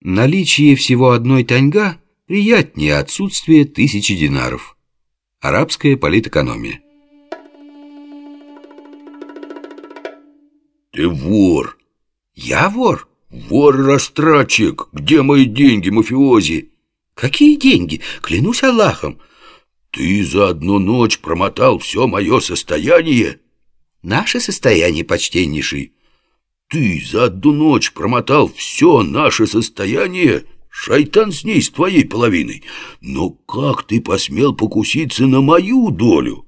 Наличие всего одной таньга приятнее отсутствия тысячи динаров. Арабская политэкономия. Ты вор. Я вор? Вор и растратчик. Где мои деньги, мафиози? Какие деньги? Клянусь Аллахом. Ты за одну ночь промотал все мое состояние? Наше состояние, почтеннейший. Ты за одну ночь промотал все наше состояние? Шайтан с ней, с твоей половиной. Но как ты посмел покуситься на мою долю?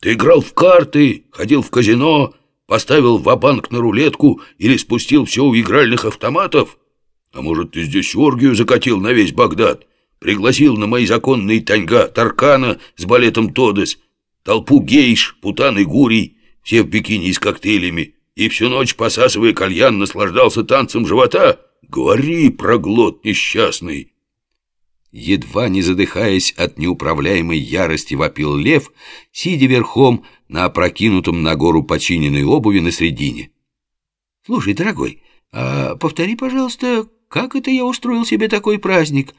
Ты играл в карты, ходил в казино, поставил ва-банк на рулетку или спустил все у игральных автоматов? А может, ты здесь оргию закатил на весь Багдад? Пригласил на мои законные таньга Таркана с балетом Тодес, толпу гейш, путан и гурий, все в бикини с коктейлями, и всю ночь, посасывая кальян, наслаждался танцем живота? Говори, проглот несчастный!» Едва не задыхаясь от неуправляемой ярости, вопил лев, сидя верхом на опрокинутом на гору починенной обуви на средине. «Слушай, дорогой, а повтори, пожалуйста, как это я устроил себе такой праздник?»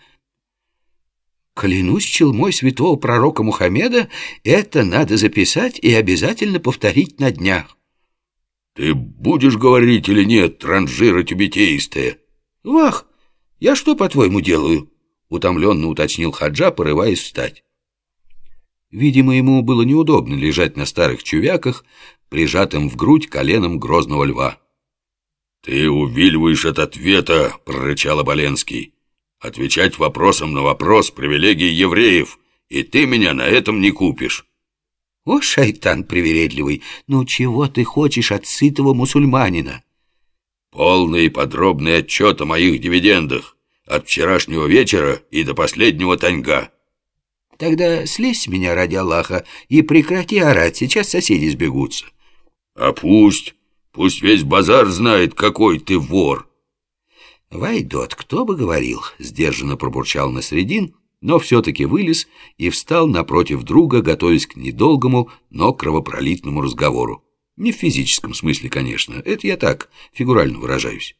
Клянусь челмой святого пророка Мухаммеда, это надо записать и обязательно повторить на днях. «Ты будешь говорить или нет, транжира тюбетеистая?» «Вах, я что, по-твоему, делаю?» Утомленно уточнил Хаджа, порываясь встать. Видимо, ему было неудобно лежать на старых чувяках, прижатым в грудь коленом грозного льва. «Ты увиливаешь от ответа», — прорычал Оболенский. «Отвечать вопросом на вопрос — привилегии евреев, и ты меня на этом не купишь». «О, шайтан привередливый, ну чего ты хочешь от сытого мусульманина?» «Полный и подробный отчет о моих дивидендах от вчерашнего вечера и до последнего таньга». «Тогда слезь с меня ради Аллаха и прекрати орать, сейчас соседи сбегутся». «А пусть, пусть весь базар знает, какой ты вор». «Вайдот, кто бы говорил», — сдержанно пробурчал на средин, но все-таки вылез и встал напротив друга, готовясь к недолгому, но кровопролитному разговору. Не в физическом смысле, конечно, это я так, фигурально выражаюсь.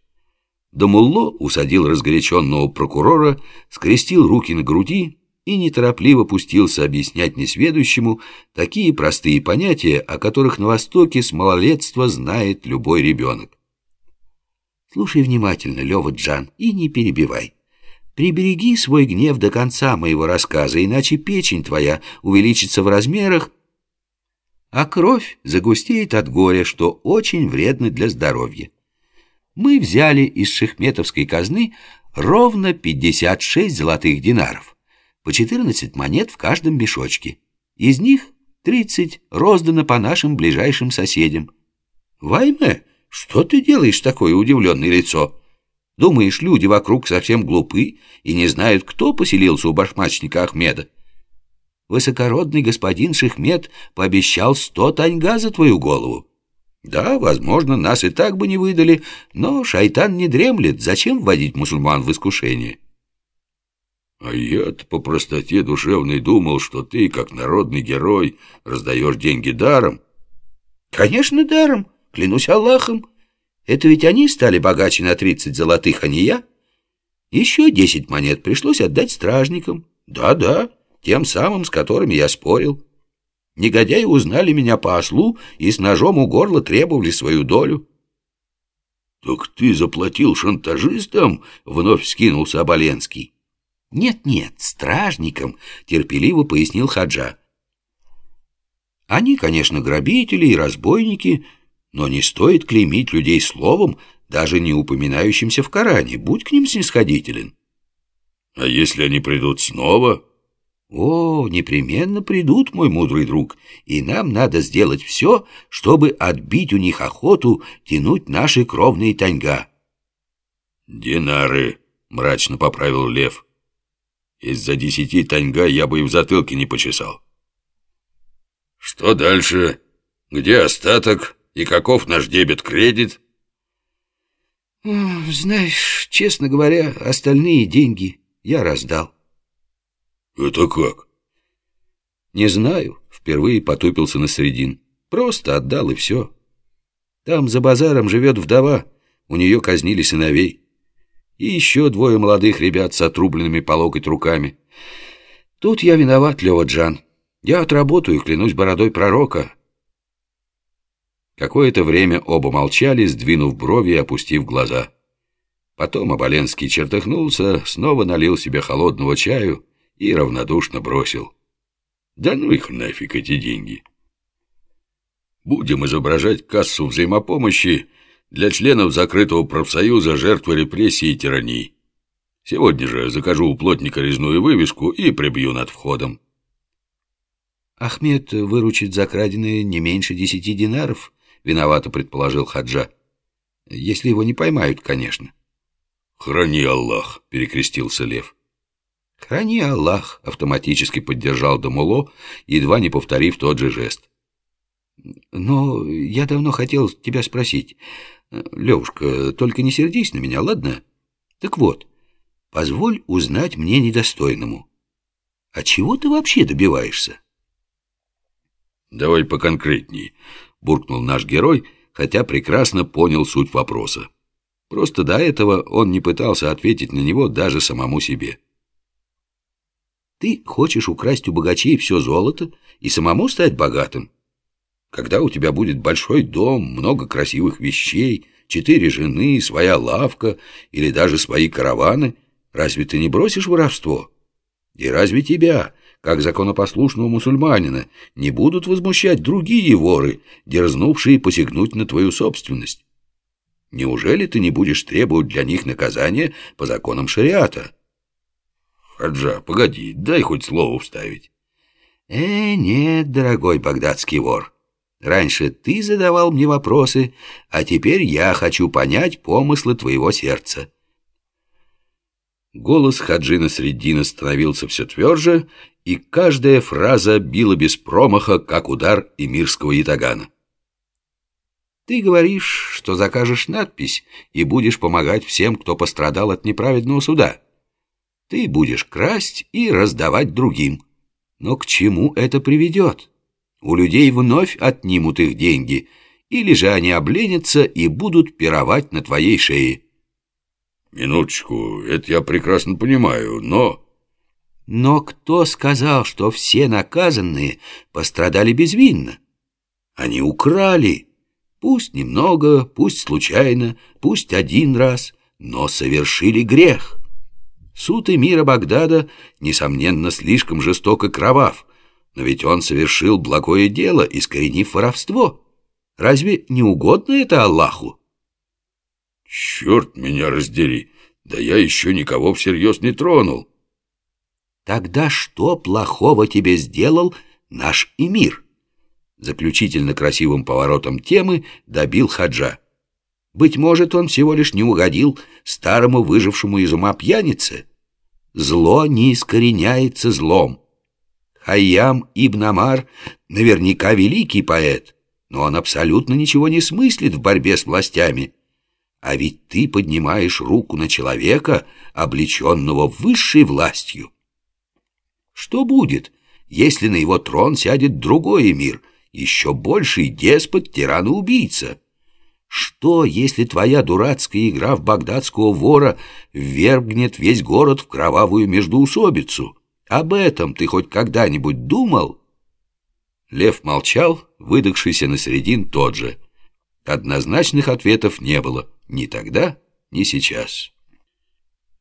Дамулло усадил разгоряченного прокурора, скрестил руки на груди и неторопливо пустился объяснять несведущему такие простые понятия, о которых на Востоке с малолетства знает любой ребенок. Слушай внимательно, Лёва Джан, и не перебивай. Прибереги свой гнев до конца моего рассказа, иначе печень твоя увеличится в размерах, а кровь загустеет от горя, что очень вредно для здоровья. Мы взяли из шехметовской казны ровно 56 золотых динаров, по 14 монет в каждом мешочке. Из них 30 роздано по нашим ближайшим соседям. Вайме, что ты делаешь такое удивленное лицо? Думаешь, люди вокруг совсем глупы и не знают, кто поселился у башмачника Ахмеда? Высокородный господин Шехмед пообещал сто таньга за твою голову. Да, возможно, нас и так бы не выдали, но шайтан не дремлет. Зачем вводить мусульман в искушение? А я-то по простоте душевной думал, что ты, как народный герой, раздаешь деньги даром. Конечно, даром, клянусь Аллахом. Это ведь они стали богаче на тридцать золотых, а не я. Еще десять монет пришлось отдать стражникам. Да-да, тем самым, с которыми я спорил. Негодяи узнали меня по ослу и с ножом у горла требовали свою долю. «Так ты заплатил шантажистам?» — вновь скинулся Оболенский. «Нет-нет, стражникам», — терпеливо пояснил Хаджа. «Они, конечно, грабители и разбойники, но не стоит клеймить людей словом, даже не упоминающимся в Коране. Будь к ним снисходителен. А если они придут снова? О, непременно придут, мой мудрый друг, и нам надо сделать все, чтобы отбить у них охоту тянуть наши кровные таньга. Динары, мрачно поправил Лев. Из-за десяти таньга я бы и в затылке не почесал. Что дальше? Где остаток? И каков наш дебет-кредит? Знаешь, честно говоря, остальные деньги я раздал. Это как? Не знаю, впервые потупился на средин. Просто отдал и все. Там за базаром живет вдова, у нее казнили сыновей. и еще двое молодых ребят с отрубленными по локоть руками. Тут я виноват, Лева Джан. Я отработаю, клянусь бородой пророка. Какое-то время оба молчали, сдвинув брови и опустив глаза. Потом Оболенский чертыхнулся, снова налил себе холодного чаю и равнодушно бросил. «Да ну их нафиг, эти деньги!» «Будем изображать кассу взаимопомощи для членов закрытого профсоюза жертвы репрессий и тирании. Сегодня же закажу у плотника резную вывеску и прибью над входом». «Ахмед выручит за краденое не меньше десяти динаров», — виновато предположил Хаджа. «Если его не поймают, конечно». «Храни Аллах», — перекрестился Лев. «Храни Аллах», — автоматически поддержал Дамуло, едва не повторив тот же жест. «Но я давно хотел тебя спросить. Левушка, только не сердись на меня, ладно? Так вот, позволь узнать мне недостойному. А чего ты вообще добиваешься?» «Давай поконкретней», — буркнул наш герой, хотя прекрасно понял суть вопроса. Просто до этого он не пытался ответить на него даже самому себе. Ты хочешь украсть у богачей все золото и самому стать богатым? Когда у тебя будет большой дом, много красивых вещей, четыре жены, своя лавка или даже свои караваны, разве ты не бросишь воровство? И разве тебя, как законопослушного мусульманина, не будут возмущать другие воры, дерзнувшие посягнуть на твою собственность? Неужели ты не будешь требовать для них наказания по законам шариата? Хаджа, погоди, дай хоть слово вставить. Э, нет, дорогой багдадский вор. Раньше ты задавал мне вопросы, а теперь я хочу понять помыслы твоего сердца. Голос Хаджина Среддина становился все тверже, и каждая фраза била без промаха, как удар эмирского ятагана. Ты говоришь, что закажешь надпись и будешь помогать всем, кто пострадал от неправедного суда. Ты будешь красть и раздавать другим. Но к чему это приведет? У людей вновь отнимут их деньги, или же они обленятся и будут пировать на твоей шее. Минуточку, это я прекрасно понимаю, но... Но кто сказал, что все наказанные пострадали безвинно? Они украли. Пусть немного, пусть случайно, пусть один раз, но совершили грех. Суд эмира Багдада, несомненно, слишком жесток и кровав, но ведь он совершил благое дело, искоренив воровство. Разве не угодно это Аллаху? Черт меня раздери, да я еще никого всерьез не тронул. Тогда что плохого тебе сделал наш эмир? заключительно красивым поворотом темы добил Хаджа. Быть может, он всего лишь не угодил старому выжившему из ума пьянице. Зло не искореняется злом. Хайям Ибн Амар наверняка великий поэт, но он абсолютно ничего не смыслит в борьбе с властями. А ведь ты поднимаешь руку на человека, облеченного высшей властью. Что будет, если на его трон сядет другой мир — еще больший деспот, тиран и убийца. Что, если твоя дурацкая игра в багдадского вора ввергнет весь город в кровавую междоусобицу? Об этом ты хоть когда-нибудь думал?» Лев молчал, выдохшийся на середин тот же. Однозначных ответов не было ни тогда, ни сейчас.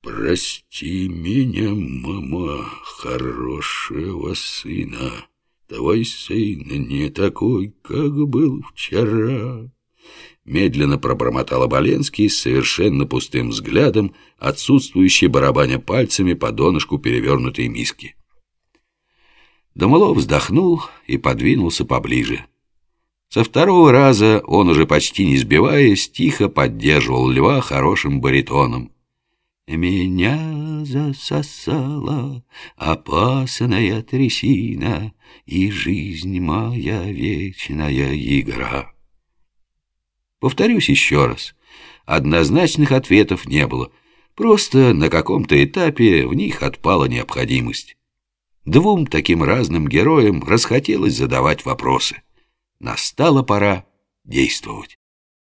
«Прости меня, мама, хорошего сына», Твой сын не такой, как был вчера. Медленно пробормотал Оболенский с совершенно пустым взглядом, отсутствующий барабаня пальцами по донышку перевернутой миски. Домолов вздохнул и подвинулся поближе. Со второго раза он уже почти не сбиваясь, тихо поддерживал льва хорошим баритоном. Меня засосала опасная трясина, И жизнь моя вечная игра. Повторюсь еще раз. Однозначных ответов не было. Просто на каком-то этапе в них отпала необходимость. Двум таким разным героям расхотелось задавать вопросы. Настала пора действовать.